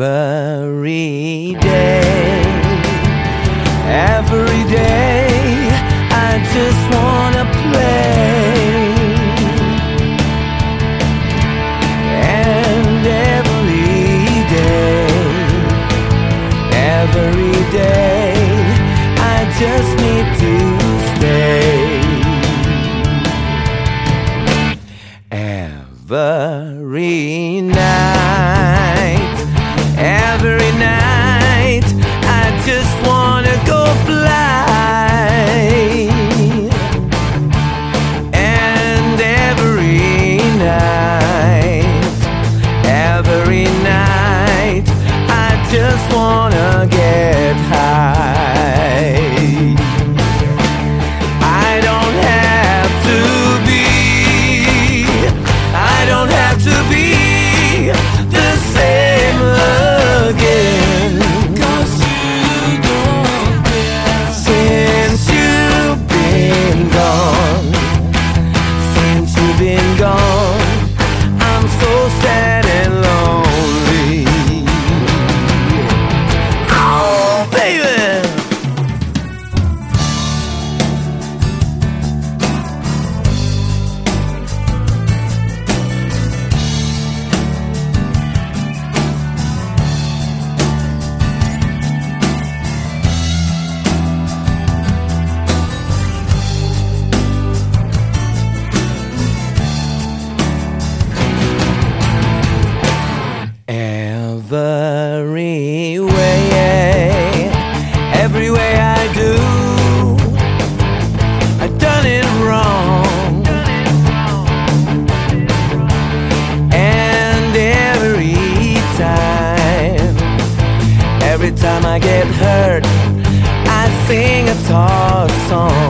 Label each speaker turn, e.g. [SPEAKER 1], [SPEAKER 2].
[SPEAKER 1] Every day, every day, I just wanna play. And every day, every day, I just need to stay. Every night, been gone, Every way, every way I do, I done it wrong. And every time, every time I get hurt, I sing a tall song.